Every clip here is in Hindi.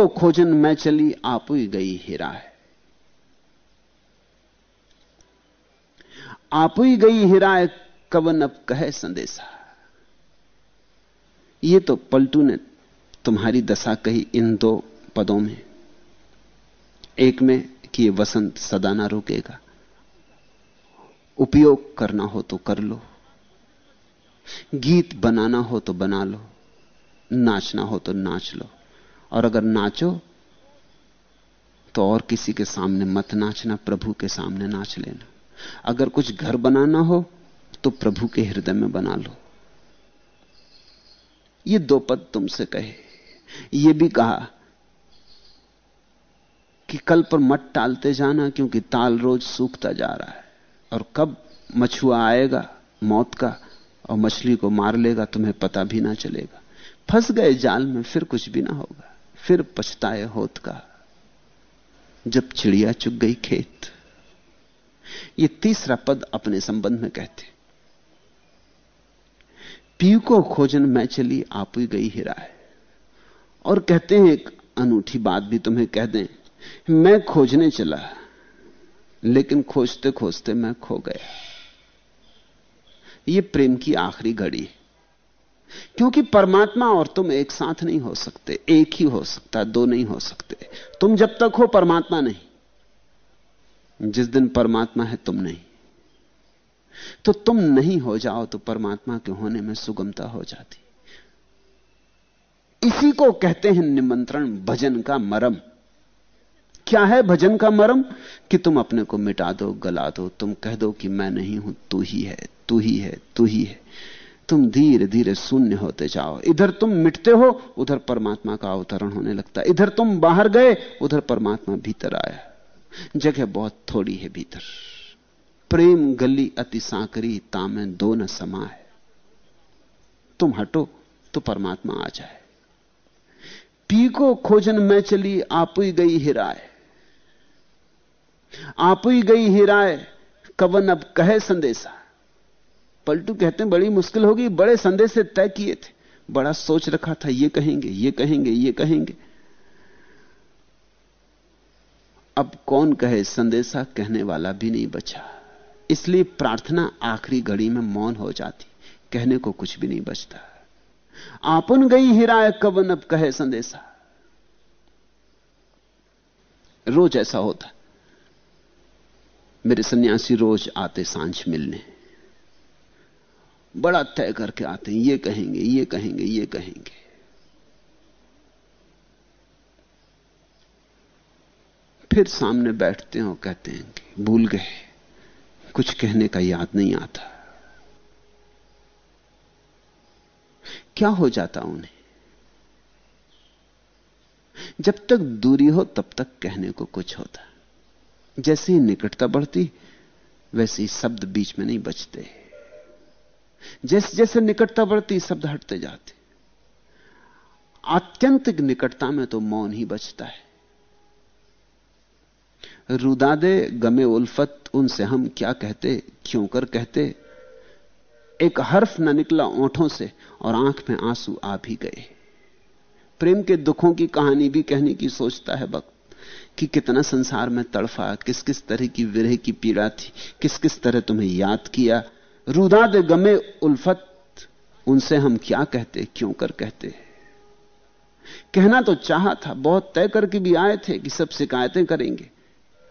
को खोजन मैं चली आप ही गई हीरा है आप ही गई हीरा कवन अब कहे संदेशा। ये तो पलटू ने तुम्हारी दशा कही इन दो पदों में। एक में कि ये वसंत सदा ना रुकेगा। उपयोग करना हो तो कर लो। गीत बनाना हो तो बना लो। नाचना हो तो नाच लो। और अगर नाचो तो और किसी के सामने मत नाचना, प्रभु के सामने नाच लेना। अगर कुछ घर बनाना हो तो प्रभु के हृदय में बना लो। ये दो पद तुमसे कहे। ये भी कहा कि कल पर मत टालते जाना, क्योंकि ताल रोज सूखता जा रहा है। और कब मछुआ आएगा, मौत का, और मछली को मार लेगा, तुम्हें पता भी ना चलेगा। फंस गए जाल में, फिर कुछ भी ना होगा। फिर पछताए होत का, जब चिड़िया चुग गई खेत। ये तीसरा पद अपने संबंध में कहते पी को खोजन मैं चली, आप ही गई हिरा है और कहते हैं, एक अनूठी बात भी तुम्हें कह दें, मैं खोजने चला, लेकिन खोजते खोजते मैं खो गया। यह प्रेम की आखिरी घड़ी है। क्योंकि परमात्मा और तुम एक साथ नहीं हो सकते, एक ही हो सकता, दो नहीं हो सकते। तुम जब तक हो परमात्मा नहीं, जिस दिन परमात्मा है तुम नहीं। तो तुम नहीं हो जाओ तो परमात्मा के होने में सुगमता हो जाती। इसी को कहते हैं निमंत्रण, भजन का मरम। क्या है भजन का मरम? कि तुम अपने को मिटा दो, गला दो, तुम कह दो कि मैं नहीं हूँ, तू ही है, तू ही है, तू ही है। तुम धीरे धीरे शून्य होते जाओ। इधर तुम मिटते हो, उधर परमात्मा का अवतरण होने लगता। इधर तुम बाहर गए, उधर परमात्मा भीतर आया। जगह बहुत थोड़ी है भीतर। प्रेम गली अति सांकरी, तामे दो न है तुम हटो तो परमात्मा आ जाए। पी को खोजन में चली, आप ही गई हिराए आप ही गई हिराए कवन अब कहे संदेशा। पलटू कहते हैं, बड़ी मुश्किल होगी, बड़े संदेश से तय किए थे। बड़ा सोच रखा था, ये कहेंगे ये कहेंगे ये कहेंगे। अब कौन कहे, संदेशा कहने वाला भी नहीं बचा। इसलिए प्रार्थना आखिरी घड़ी में मौन हो जाती, कहने को कुछ भी नहीं बचता। आपन गई हिराय कवन अब कहे संदेशा। रोज ऐसा होता। मेरे सन्यासी रोज आते साँझ मिलने। बड़ा तय करके आते हैं, ये कहेंगे ये कहेंगे ये कहेंगे। फिर सामने बैठते हैं और कहते हैं कि भूल गए, कुछ कहने का याद नहीं आता। क्या हो जाता उन्हें? जब तक दूरी हो, तब तक कहने को कुछ होता। जैसे ही निकटता बढ़ती, वैसे ही शब्द बीच में नहीं बचते। जैसे जैसे निकटता बढ़ती, शब्द हटते जाते। आत्यंतिक निकटता में तो मौन ही बचता है। रुदादे गमे उल्फत, उनसे हम क्या कहते, क्यों कर कहते? एक हर्फ न निकला ओंठों से और आँख में आँसू आ भी गए। प्रेम के दुखों की कहानी भी कहने की सोचता है वक्त कि कितना संसार में तड़फा किस किस तरह की विरह की पीड़ा थी किस किस तरह तुम्हें याद किया रुदाद गमे उल्फत, उनसे हम क्या कहते, क्यों कर कहते कहना तो चाहा था, बहुत तय करके भी आए थे कि सब शिकायतें करेंगे,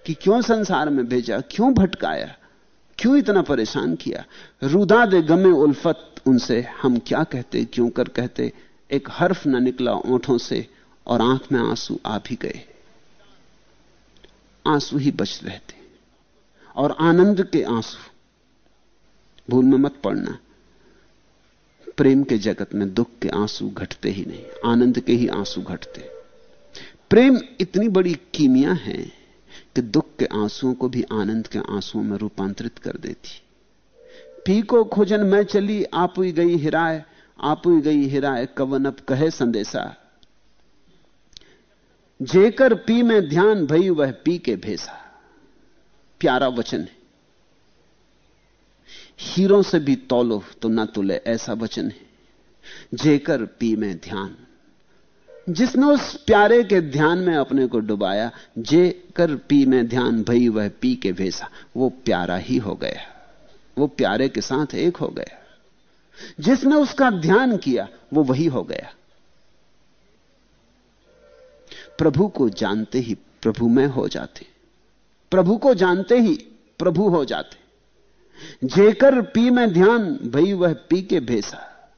कि क्यों संसार में भेजा, क्यों भटकाया, क्यों इतना परेशान किया? रुदाद गमे उल्फत, उनसे हम क्या कहते, क्यों कर कहते? एक हर्फ ना निकला ओंठों से, और आँख में आँसू आ भी गए। आँसू ही बच रहे थे और आनंद के आँसू। भूल में मत पड़ना। प्रेम के जगत में दुख के आँसू घटते ही नहीं, आनंद के ही आँसू घटते। प्रेम इतनी बड़ी कीमिया है कि दुख के आंसुओं को भी आनंद के आंसुओं में रूपांतरित कर देती। पी को खोजन मैं चली, आप ही गई हिराए आप ही गई हिराए कवन अब कहे संदेशा। जेकर पी में ध्यान, भई वह पी के भेसा प्यारा वचन है। हीरों से भी तौलो तो ना तुले, ऐसा वचन है। जेकर पी में ध्यान। जिसने उस प्यारे के ध्यान में अपने को डुबाया, जेकर पी में ध्यान, भई वह पी के भेसा वो प्यारा ही हो गया। वो प्यारे के साथ एक हो गया। जिसने उसका ध्यान किया, वो वही हो गया। प्रभु को जानते ही प्रभु में हो जाते। प्रभु को जानते ही प्रभु हो जाते। जेकर पी में ध्यान, भई वह पी के भेसा।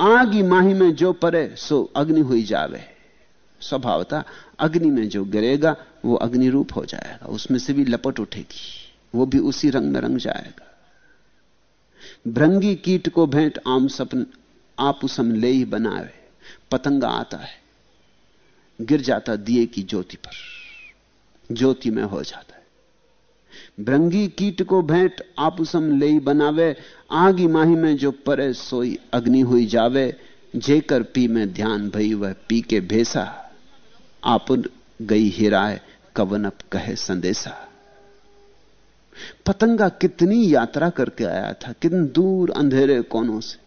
आगी माही में जो परे, सो अग्नि हुई जावे। स्वभावता, अग्नि में जो गिरेगा, वो अग्नि रूप हो जाएगा। उसमें से भी लपट उठेगी। वो भी उसी रंग में रंग जाएगा। भ्रंगी कीट को भेंट आम सपन, आप उसम ले ही बनावे। पतंगा आता है। गिर जाता दिए की ज्योति पर। ज्योति में हो जाता है। भ्रंगी कीट को भेंट आपुसम ले बनावे, आगी माही में जो परे सोई अग्नि हुई जावे, जेकर पी में ध्यान भई वह पी के भेसा। आप गई हिराए कवनप कहे संदेशा पतंगा कितनी यात्रा करके आया था, कितने दूर अंधेरे कोनों से।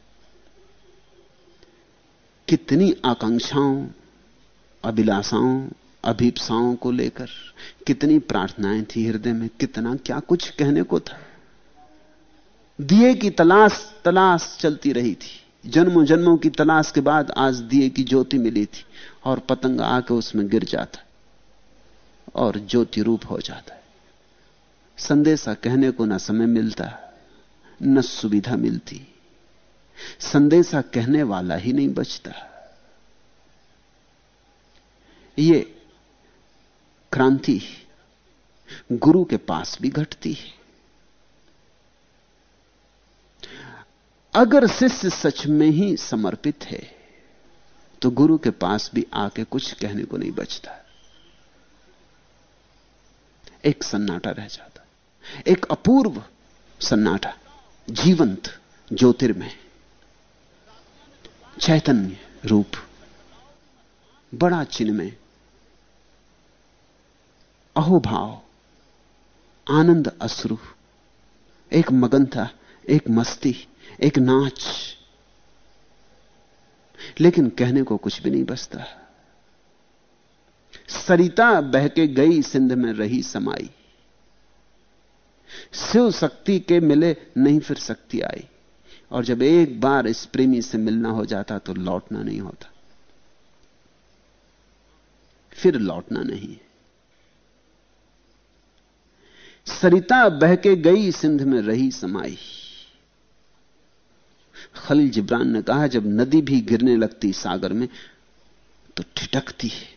कितनी आकांक्षाओं, अभिलाषाओं अभीपसाओं को लेकर। कितनी प्रार्थनाएँ थी हृदय में, कितना क्या कुछ कहने को था। दिए की तलाश तलाश चलती रही थी। जन्मों जन्मों की तलाश के बाद आज दिए की ज्योति मिली थी और पतंग आके उसमें गिर जाता और ज्योति रूप हो जाता है। संदेशा कहने को ना समय मिलता, न सुविधा मिलती। संदेशा कहने वाला ही नहीं बचता। ये क्रांति गुरु के पास भी घटती है। अगर शिष्य सच में ही समर्पित है तो गुरु के पास भी आके कुछ कहने को नहीं बचता। एक सन्नाटा रह जाता एक अपूर्व सन्नाटा, जीवंत ज्योतिर्मय, चैतन्य रूप, बड़ा चिन्हमय अहोभाव, आनंद अश्रु, एक मगनता एक मस्ती, एक नाच। लेकिन कहने को कुछ भी नहीं बचता। सरिता बहके गई सिंध में रही समाई। शिव शक्ति के मिले नहीं फिर शक्ति आई। और जब एक बार इस प्रेमी से मिलना हो जाता तो लौटना नहीं होता। फिर लौटना नहीं। है सरिता बहके गई सिंध में रही समाई। खलील जिब्रान ने कहा, जब नदी भी गिरने लगती सागर में तो ठिटकती है।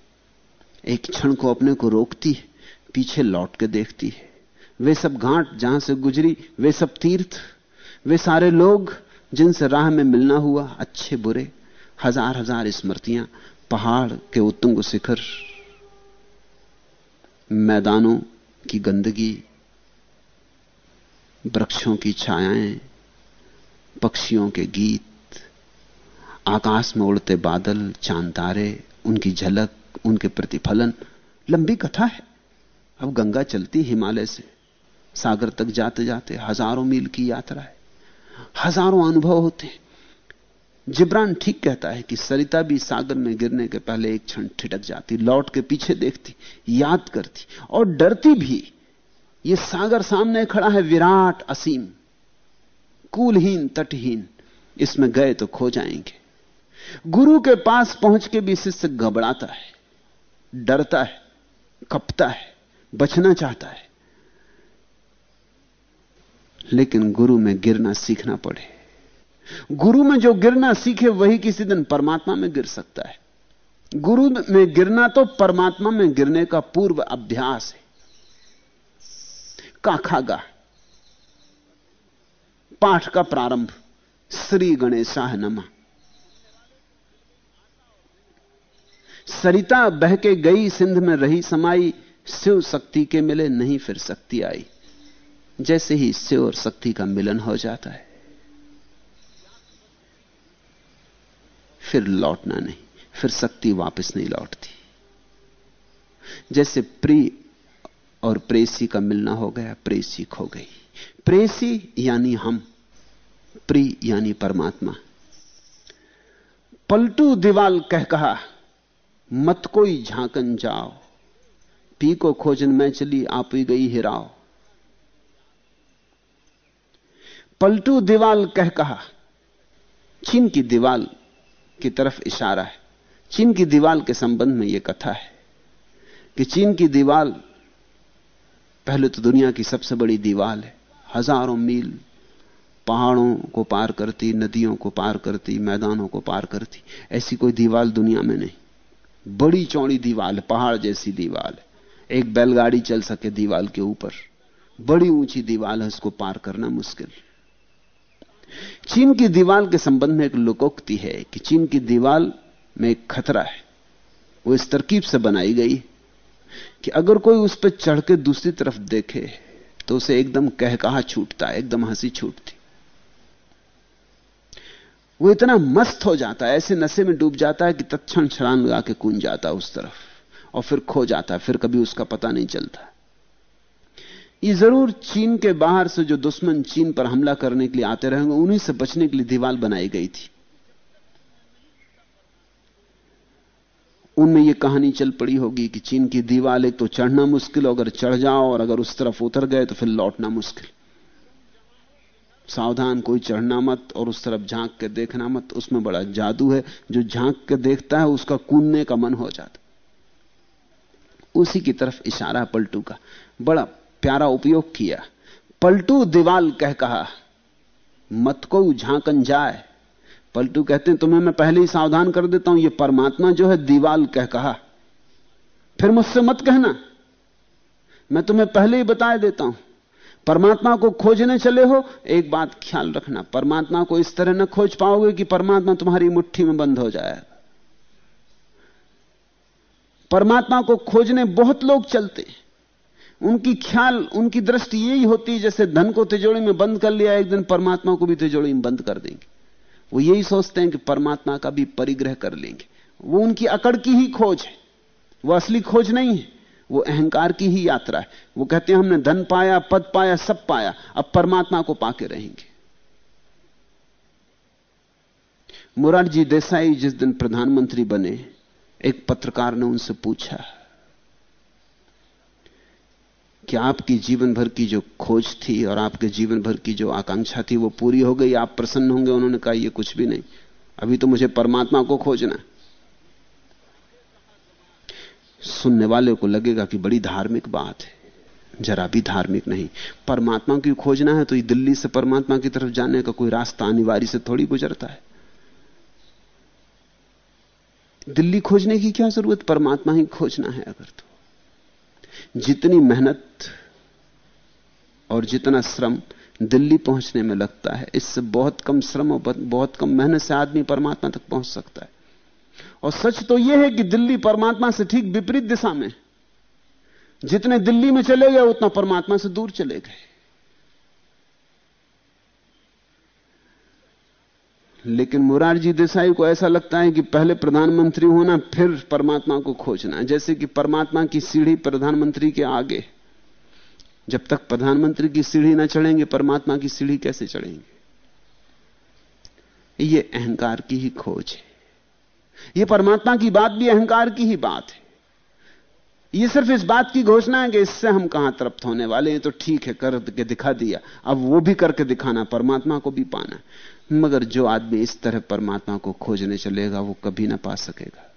एक क्षण को अपने को रोकती है, पीछे लौट के देखती है। वे सब घाट जहाँ से गुजरी, वे सब तीर्थ, वे सारे लोग जिनसे राह में मिलना हुआ, अच्छे बुरे, हज़ार हज़ार स्मृतियाँ, पहाड़ के उत्तुंग शिखर, मैदानों की गंदगी वृक्षों की छायाएँ, पक्षियों के गीत, आकाश में उड़ते बादल, चाँद तारे, उनकी झलक, उनके प्रतिफलन। लंबी कथा है। अब गंगा चलती हिमालय से। सागर तक जाते जाते हज़ारों मील की यात्रा है। हज़ारों अनुभव होते हैं। जिब्रान ठीक कहता है कि सरिता भी सागर में गिरने के पहले एक क्षण ठिटक जाती, लौट के पीछे देखती, याद करती और डरती भी। ये सागर सामने खड़ा है, विराट असीम। कूलहीन, तटहीन। इसमें गए तो खो जाएँगे। गुरु के पास पहुँच के भी शिष्य घबराता है, डरता है, कपता है, बचना चाहता है। लेकिन गुरु में गिरना सीखना पड़े। गुरु में जो गिरना सीखे, वही किसी दिन परमात्मा में गिर सकता है। गुरु में गिरना तो परमात्मा में गिरने का पूर्व अभ्यास है। काखागा। पाठ का प्रारंभ, श्री गणेशाह नमा। सरिता बह के गई, सिंध में रही समाई, शिव शक्ति के मिले नहीं फिर शक्ति आई। जैसे ही शिव और शक्ति का मिलन हो जाता है, फिर लौटना नहीं, फिर शक्ति वापस नहीं लौटती। जैसे प्री और प्रेसी का मिलना हो गया, प्रेसी खो गई। प्रेसी यानी हम, प्री यानी परमात्मा। पलटू दीवाल कह कहा, मत कोई झांकन जाओ पी को खोजन में चली, आप ही गई हिराओ। पलटू दीवाल कह कहा, चीन की दीवाल की तरफ़ इशारा है। चीन की दीवाल के संबंध में यह कथा है कि चीन की दीवाल पहले तो दुनिया की सबसे बड़ी दीवाल है। हज़ारों मील पहाड़ों को पार करती, नदियों को पार करती, मैदानों को पार करती। ऐसी कोई दीवाल दुनिया में नहीं। बड़ी चौड़ी दीवाल, पहाड़ जैसी दीवाल एक बैलगाड़ी चल सके दीवाल के ऊपर। बड़ी ऊँची दीवाल है, उसको पार करना मुश्किल। चीन की दीवाल के संबंध में एक लोकोक्ति है कि चीन की दीवाल में एक खतरा है। वो इस तरकीब से बनाई गई कि अगर कोई उस पर चढ़ के दूसरी तरफ़ देखे तो उसे एकदम कह कहा छूटता है एकदम हँसी छूटती। वो इतना मस्त हो जाता है ऐसे नशे में डूब जाता है कि तत्क्षण छलांग लगा के कूद जाता है उस तरफ़, और फिर खो जाता है फिर कभी उसका पता नहीं चलता। ये ज़रूर चीन के बाहर से जो दुश्मन चीन पर हमला करने के लिए आते रहेंगे, उन्हीं से बचने के लिए दीवार बनाई गई थी। उनमें यह कहानी चल पड़ी होगी कि चीन की दीवार एक तो चढ़ना मुश्किल, अगर चढ़ जाओ और अगर उस तरफ़ उतर गए तो फिर लौटना मुश्किल। सावधान, कोई चढ़ना मत और उस तरफ़ झाँक के देखना मत। उसमें बड़ा जादू है। जो झाँक के देखता है, उसका कूदने का मन हो जाता उसी की तरफ़ इशारा पलटू का। बड़ा प्यारा उपयोग किया। पलटू दीवाल कह कहा, मत को झांकन जाए। पलटू कहते हैं, तुम्हें मैं पहले ही सावधान कर देता हूँ, ये परमात्मा जो है दीवाल कह कहा। फिर मुझसे मत कहना। मैं तुम्हें पहले ही बता देता हूँ। परमात्मा को खोजने चले हो, एक बात ख्याल रखना, परमात्मा को इस तरह न खोज पाओगे कि परमात्मा तुम्हारी मुट्ठी में बंद हो जाए। परमात्मा को खोजने बहुत लोग चलते उनकी ख्याल, उनकी दृष्टि यही होती है, जैसे धन को तिजोड़ी में बंद कर लिया, एक दिन परमात्मा को भी तिजोड़ी में बंद कर देंगे। वो यही सोचते हैं कि परमात्मा का भी परिग्रह कर लेंगे। वो उनकी अकड़ की ही खोज है। वो असली खोज नहीं है। वो अहंकार की ही यात्रा है। वो कहते हैं, हमने धन पाया, पद पाया, सब पाया। अब परमात्मा को पाके रहेंगे। मुरारजी देसाई जिस दिन प्रधानमंत्री बने, एक पत्रकार ने उनसे पूछा कि आपकी जीवन भर की जो खोज थी और आपके जीवन भर की जो आकांक्षा थी वो पूरी हो गई, आप प्रसन्न होंगे, उन्होंने कहा, ये कुछ भी नहीं। अभी तो मुझे परमात्मा को खोजना सुनने वाले को लगेगा कि बड़ी धार्मिक बात है। जरा भी धार्मिक नहीं। परमात्मा की खोजना है तो ये दिल्ली से परमात्मा की तरफ़ जाने का कोई रास्ता अनिवार्य से थोड़ी गुजरता है। दिल्ली खोजने की क्या ज़रूरत? परमात्मा ही खोजना है अगर तो। जितनी मेहनत और जितना श्रम दिल्ली पहुँचने में लगता है, इससे बहुत कम श्रम और बहुत कम मेहनत से आदमी परमात्मा तक पहुँच सकता है। और सच तो यह है कि दिल्ली परमात्मा से ठीक विपरीत दिशा में, जितने दिल्ली में चले गए, उतना परमात्मा से दूर चले गए। लेकिन मुरारजी देसाई को ऐसा लगता है कि पहले प्रधानमंत्री होना, फिर परमात्मा को खोजना। जैसे कि परमात्मा की सीढ़ी प्रधानमंत्री के आगे। जब तक प्रधानमंत्री की सीढ़ी ना चढ़ेंगे, परमात्मा की सीढ़ी कैसे चढ़ेंगे? यह अहंकार की ही खोज है। यह परमात्मा की बात भी अहंकार की ही बात है। यह सिर्फ़ इस बात की घोषणा है कि इससे हम कहाँ तृप्त होने वाले हैं। तो ठीक है करके दिखा दिया। अब वो भी करके दिखाना, परमात्मा को भी पाना। मगर जो आदमी इस तरह परमात्मा को खोजने चलेगा, वो कभी ना पा सकेगा।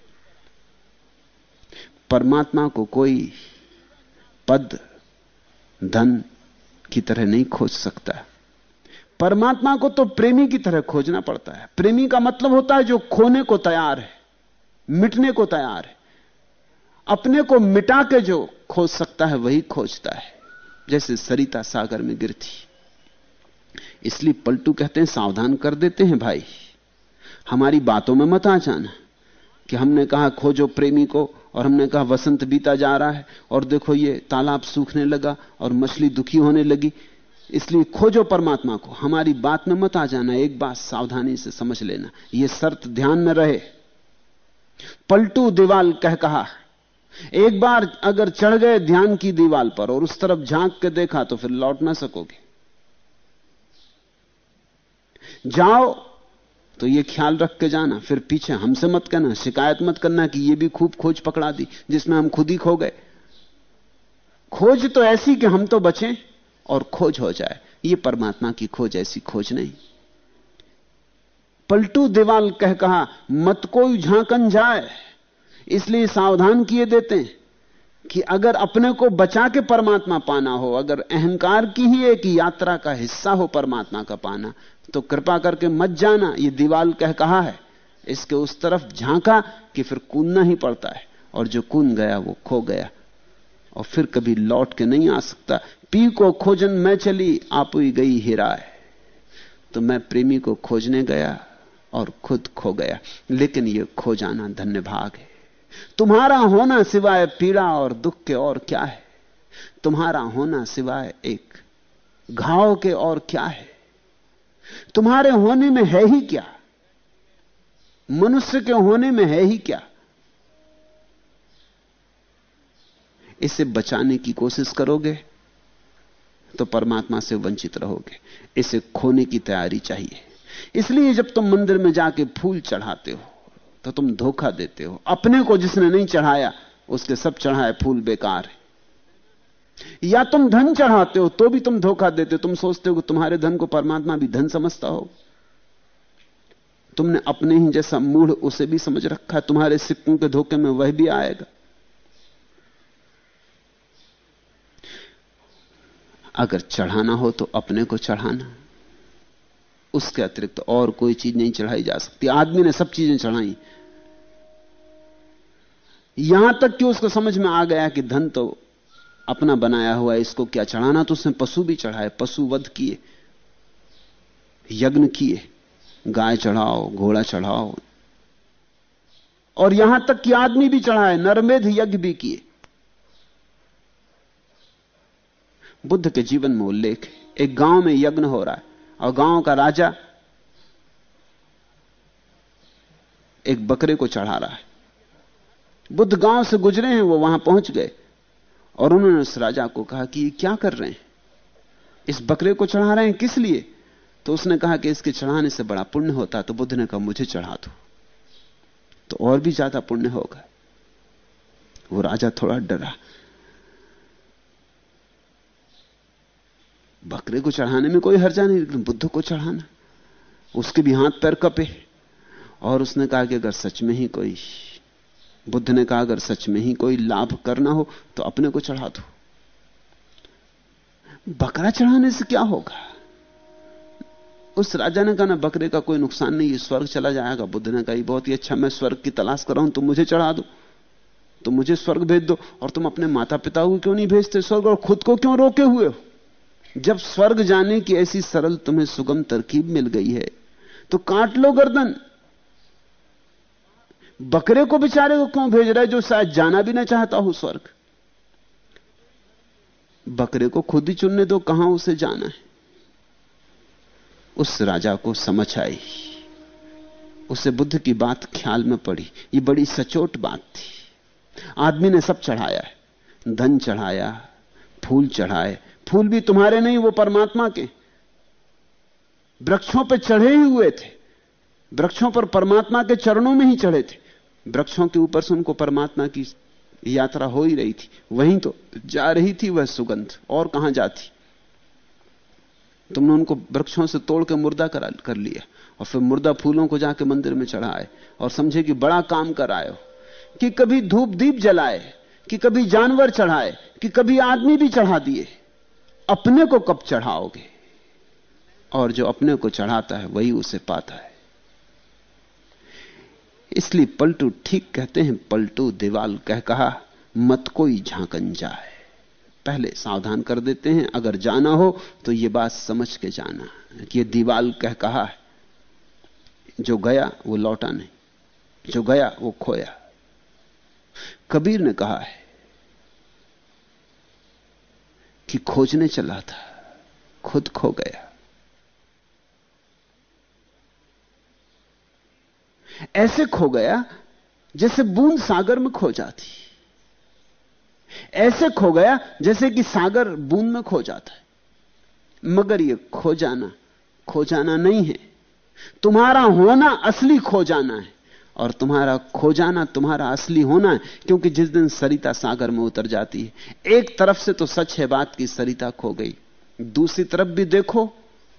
परमात्मा को कोई पद, धन की तरह नहीं खोज सकता। परमात्मा को तो प्रेमी की तरह खोजना पड़ता है। प्रेमी का मतलब होता है जो खोने को तैयार है, मिटने को तैयार है। अपने को मिटा के जो खोज सकता है, वही खोजता है, जैसे सरिता सागर में गिरती इसलिए पलटू कहते हैं, सावधान कर देते हैं भाई। हमारी बातों में मत आ जाना कि हमने कहा, खोजो प्रेमी को, और हमने कहा, वसंत बीता जा रहा है, और देखो ये तालाब सूखने लगा, और मछली दुखी होने लगी। इसलिए खोजो परमात्मा को। हमारी बात में मत आ जाना, एक बात सावधानी से समझ लेना। यह शर्त ध्यान में रहे। पलटू दीवाल कह कहा, एक बार अगर चढ़ गए ध्यान की दीवाल पर, और उस तरफ़ झाँक के देखा तो फिर लौट ना सकोगे। जाओ तो ये ख्याल रख के जाना, फिर पीछे हमसे मत कहना शिकायत मत करना कि ये भी खूब खोज पकड़ा दी, जिसमें हम खुद ही खो गए। खोज तो ऐसी कि हम तो बचें और खोज हो जाए। ये परमात्मा की खोज ऐसी खोज नहीं। पलटू दीवाल कह कहा, मत कोई झांकन जाए। इसलिए सावधान किए देते हैं कि अगर अपने को बचा के परमात्मा पाना हो, अगर अहंकार की ही एक यात्रा का हिस्सा हो परमात्मा का पाना तो कृपा करके मत जाना, ये दीवाल कह कहा है। इसके उस तरफ़ झांका कि फिर कूदना ही पड़ता है, और जो कूद गया वो खो गया। और फिर कभी लौट के नहीं आ सकता। पी को खोजन मैं चली, आप ही गई हिराए तो मैं प्रेमी को खोजने गया और खुद खो गया। लेकिन यह खो जाना धन्य भाग है। तुम्हारा होना सिवाय पीड़ा और दुख के और क्या है? तुम्हारा होना सिवाय एक घाव के और क्या है? तुम्हारे होने में है ही क्या? मनुष्य के होने में है ही क्या? इसे बचाने की कोशिश करोगे तो परमात्मा से वंचित रहोगे। इसे खोने की तैयारी चाहिए। इसलिए जब तुम मंदिर में जाके फूल चढ़ाते हो तो तुम धोखा देते हो। अपने को जिसने नहीं चढ़ाया, उसके सब चढ़ाए फूल बेकार है। या तुम धन चढ़ाते हो तो भी तुम धोखा देते हो। तुम सोचते हो कि तुम्हारे धन को परमात्मा भी धन समझता हो। तुमने अपने ही जैसा मूढ़ उसे भी समझ रखा है। तुम्हारे सिक्कों के धोखे में वह भी आएगा। अगर चढ़ाना हो तो अपने को चढ़ाना। उसके अतिरिक्त तो और कोई चीज़ नहीं चढ़ाई जा सकती। आदमी ने सब चीज़ें चढ़ाई। यहाँ तक कि उसको समझ में आ गया कि धन तो अपना बनाया हुआ है, इसको क्या चढ़ाना? तो उसने पशु भी चढ़ाए, पशु वध किए, यज्ञ किए, गाय चढ़ाओ, घोड़ा चढ़ाओ। और यहाँ तक कि आदमी भी चढ़ाए, नरमेध यज्ञ भी किए। बुद्ध के जीवन में उल्लेख एक गाँव में यज्ञ हो रहा है, और गाँव का राजा एक बकरे को चढ़ा रहा है। बुद्ध गाँव से गुजरे हैं, वो वहाँ पहुँच गए। और उन्होंने उस राजा को कहा कि ये क्या कर रहे हैं? इस बकरे को चढ़ा रहे हैं किस लिए? तो उसने कहा कि इसके चढ़ाने से बड़ा पुण्य होता तो बुद्ध ने कहा, मुझे चढ़ा दो। तो और भी ज़्यादा पुण्य होगा। वो राजा थोड़ा डरा। बकरे को चढ़ाने में कोई हर्जा नहीं, लेकिन बुद्ध को चढ़ाना। उसके भी हाथ पैर कपे। और उसने कहा कि अगर सच में ही कोई बुद्ध ने कहा, अगर सच में ही कोई लाभ करना हो तो अपने को चढ़ा दो। बकरा चढ़ाने से क्या होगा? उस राजा ने कहा, ना, बकरे का कोई नुकसान नहीं है स्वर्ग चला जाएगा। बुद्ध ने कहा बहुत ही अच्छा मैं स्वर्ग की तलाश कर रहा हूँ, तुम मुझे चढ़ा दो। तुम मुझे स्वर्ग भेज दो, और तुम अपने माता पिता को क्यों नहीं भेजते स्वर्ग, और खुद को क्यों रोके हुए हो? जब स्वर्ग जाने की ऐसी सरल तुम्हें सुगम तरकीब मिल गई है तो काट लो गर्दन। बकरे को बेचारे को क्यों भेज रहा है जो शायद जाना भी ना चाहता हो स्वर्ग? बकरे को खुद ही चुनने दो, कहाँ उसे जाना है? उस राजा को समझ आई। उसे बुद्ध की बात ख्याल में पड़ी। ये बड़ी सचोट बात थी। आदमी ने सब चढ़ाया है। धन चढ़ाया, फूल चढ़ाए। फूल भी तुम्हारे नहीं, वो परमात्मा के। वृक्षों पर चढ़े ही हुए थे। वृक्षों पर परमात्मा के चरणों में ही चढ़े थे। वृक्षों के ऊपर से उनको परमात्मा की यात्रा हो ही रही थी। वहीं तो जा रही थी वह सुगंध और कहाँ जाती? तुमने उनको वृक्षों से तोड़ के मुर्दा कर, कर लिया और फिर मुर्दा फूलों को जाके मंदिर में चढ़ाए और समझे कि बड़ा काम कर आए हो कि कभी धूप दीप जलाए कि कभी जानवर चढ़ाए कि कभी आदमी भी चढ़ा दिए। अपने को कब चढ़ाओगे? और जो अपने को चढ़ाता है वही उसे पाता है। इसलिए पलटू ठीक कहते हैं, पलटू दीवाल कह कहा, मत कोई झांकन जाए। पहले सावधान कर देते हैं, अगर जाना हो तो यह बात समझ के जाना कि यह दीवाल कह कहा है। जो गया, वो लौटा नहीं। जो गया, वो खोया। कबीर ने कहा है कि खोजने चला था, खुद खो गया। ऐसे खो गया जैसे बूंद सागर में खो जाती। ऐसे खो गया जैसे कि सागर बूंद में खो जाता है। मगर यह खो जाना खो जाना नहीं है। तुम्हारा होना असली खो जाना है। और तुम्हारा खो जाना तुम्हारा असली होना है, क्योंकि जिस दिन सरिता सागर में उतर जाती है, एक तरफ़ से तो सच है बात की सरिता खो गई, दूसरी तरफ़ भी देखो,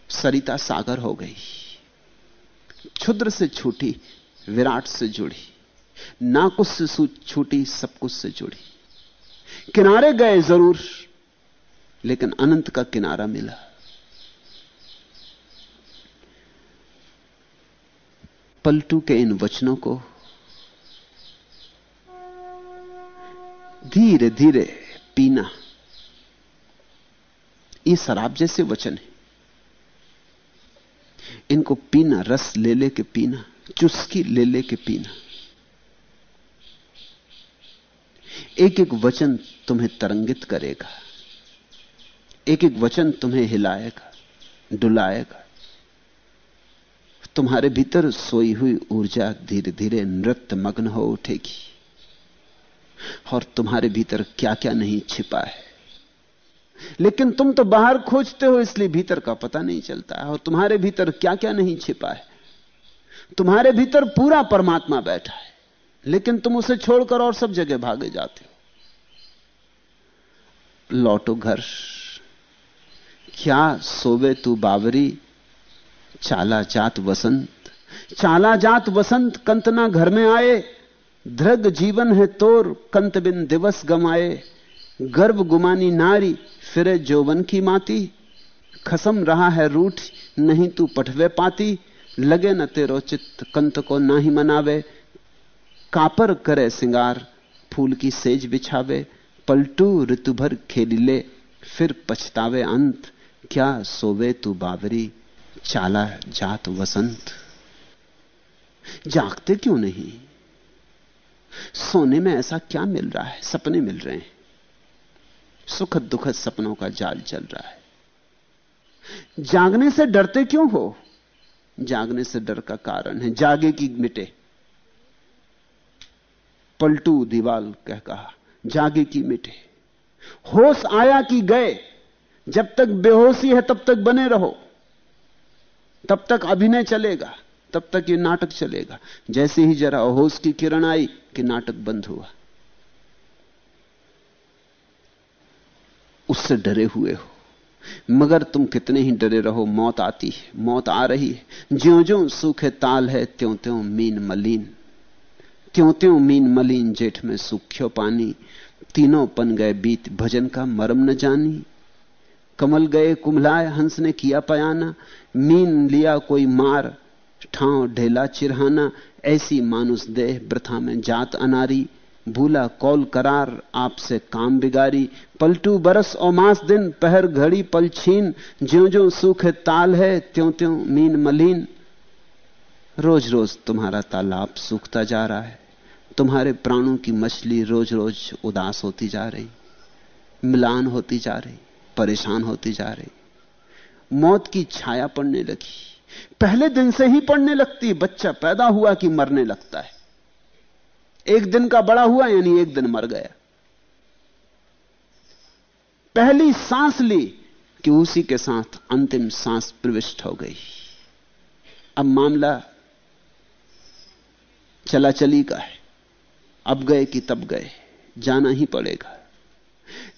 सरिता सागर हो गई। क्षुद्र से छूटी विराट से जुड़ी, ना कुछ से छूटी, सब कुछ से जुड़ी। किनारे गए ज़रूर, लेकिन अनंत का किनारा मिला। पलटू के इन वचनों को धीरे धीरे पीना। ये शराब जैसे वचन है। इनको पीना, रस ले लेके पीना। चुस्की ले लेके पीना। एक एक वचन तुम्हें तरंगित करेगा। एक एक वचन तुम्हें हिलाएगा, डुलाएगा। तुम्हारे भीतर सोई हुई ऊर्जा धीरे धीरे नृत्य मग्न हो उठेगी। और तुम्हारे भीतर क्या क्या नहीं छिपा है। लेकिन तुम तो बाहर खोजते हो, इसलिए भीतर का पता नहीं चलता और तुम्हारे भीतर क्या क्या नहीं छिपा है। तुम्हारे भीतर पूरा परमात्मा बैठा है, लेकिन तुम उसे छोड़कर और सब जगह भागे जाते हो। लौटो घर। क्या सोवे तू बावरी? चाला जात वसंत। चाला जात वसंत कंतना घर में आए ध्रग जीवन है तोर, कंत बिन दिवस गमाए। गर्भ गुमानी नारी, फिरे जोवन की माती। खसम रहा है रूठ, नहीं तू पठवे पाती। लगे न तेरो कंत को ना ही मनावे। कापर करे सिंगार, फूल की सेज बिछावे। पलटू ऋतु भर खेली ले, फिर पछतावे अंत। क्या सोवे तू बावरी, चाला जात वसंत। जागते क्यों नहीं? सोने में ऐसा क्या मिल रहा है? सपने मिल रहे हैं। सुखद दुखद सपनों का जाल चल रहा है। जागने से डरते क्यों हो? जागने से डर का कारण है। जागे की मिटे। पलटू दीवाल कह कहा, जागे की मिटे। होश आया कि गए। जब तक बेहोशी है, तब तक बने रहो। तब तक अभिनय चलेगा, तब तक ये नाटक चलेगा। जैसे ही जरा होश की किरण आई कि नाटक बंद हुआ। उससे डरे हुए हो। मगर तुम कितने ही डरे रहो, मौत आती है, मौत आ रही है। ज्यो ज्यो सूखे ताल है त्यों त्यों मीन मलिन। त्यों त्यों मीन मलिन जेठ में सूख्यो पानी। तीनों पन गए बीत, भजन का मरम न जानी। कमल गए कुमलाए हंस ने किया पयाना। मीन लिया कोई मार, ठाव ढेला चिरहाना। ऐसी मानुष देह प्रथा में जात अनारी। भूला कौल करार, आपसे काम बिगारी पलटू बरस और मास दिन, पहर घड़ी पल छीन। ज्यो ज्यो सूखे ताल है, त्यों त्यों मीन मलिन। रोज रोज तुम्हारा तालाब सूखता जा रहा है। तुम्हारे प्राणों की मछली रोज रोज उदास होती जा रही। मिलान होती जा रही, परेशान होती जा रही। मौत की छाया पड़ने लगी। पहले दिन से ही पड़ने लगती, बच्चा पैदा हुआ कि मरने लगता है। एक दिन का बड़ा हुआ, यानी एक दिन मर गया। पहली सांस ली कि उसी के साथ अंतिम सांस प्रविष्ट हो गई। अब मामला चला चली का है। अब गए कि तब गए, जाना ही पड़ेगा।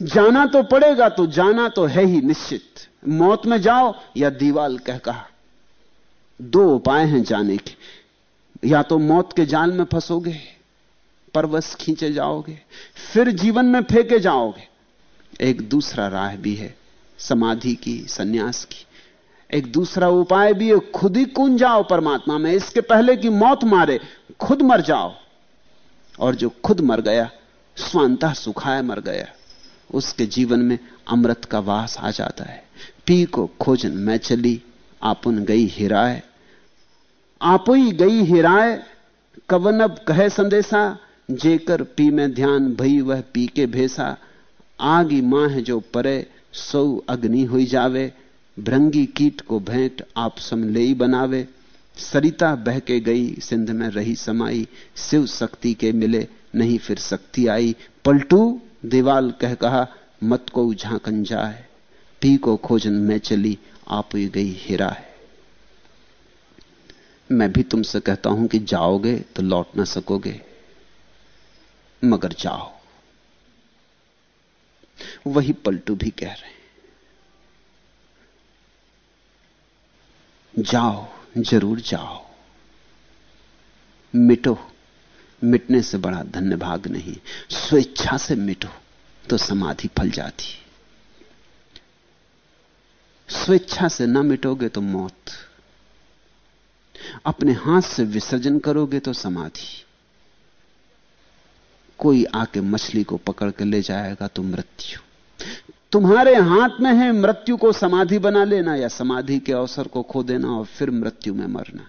जाना तो पड़ेगा तो जाना तो है ही निश्चित। मौत में जाओ या दीवाल कह कहा। दो उपाय हैं जाने के। या तो मौत के जाल में फंसोगे परवश खींचे जाओगे, फिर जीवन में फेंके जाओगे। एक दूसरा राह भी है, समाधि की, सन्यास की। एक दूसरा उपाय भी है, खुद ही कून जाओ परमात्मा में, इसके पहले कि मौत मारे, खुद मर जाओ। और जो खुद मर गया, स्वांता सुखाए मर गया, उसके जीवन में अमृत का वास आ जाता है। पी को खोजन मैं चली, आपुन गई हिराए। आप ही गई हिराए, कवन अब कहे संदेशा जेकर पी में ध्यान, भई वह पी के भेसा। आगी माँ है जो परे, सौ अग्नि हुई जावे। भृंगी कीट को भेंट आप समलेई बनावे। सरिता बह के गई, सिंध में रही समाई। शिव शक्ति के मिले, नहीं फिर शक्ति आई। पलटू, दीवाल कह कहा, मत को झांकन जाए। पी को खोजन में चली, आप ही गई हिरा है मैं भी तुमसे कहता हूँ कि जाओगे तो लौट ना सकोगे। मगर जाओ। वही पलटू भी कह रहे हैं, जाओ, ज़रूर जाओ। मिटो, मिटने से बड़ा धन्य भाग नहीं, स्वेच्छा से मिटो तो समाधि फल जाती। स्वेच्छा से ना मिटोगे तो मौत, अपने हाथ से विसर्जन करोगे तो समाधि। कोई आके मछली को पकड़ के ले जाएगा तो मृत्यु। तुम्हारे हाथ में है, मृत्यु को समाधि बना लेना या समाधि के अवसर को खो देना और फिर मृत्यु में मरना।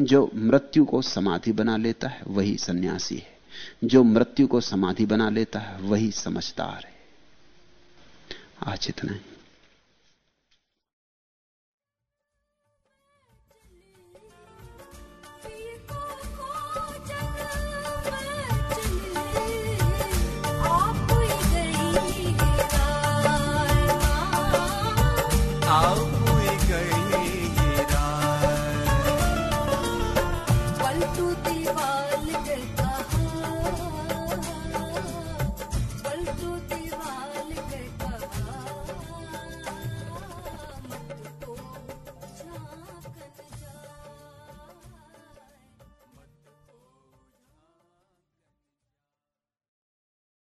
जो मृत्यु को समाधि बना लेता है, वही सन्यासी है। जो मृत्यु को समाधि बना लेता है, वही समझदार है। आज इतना ही।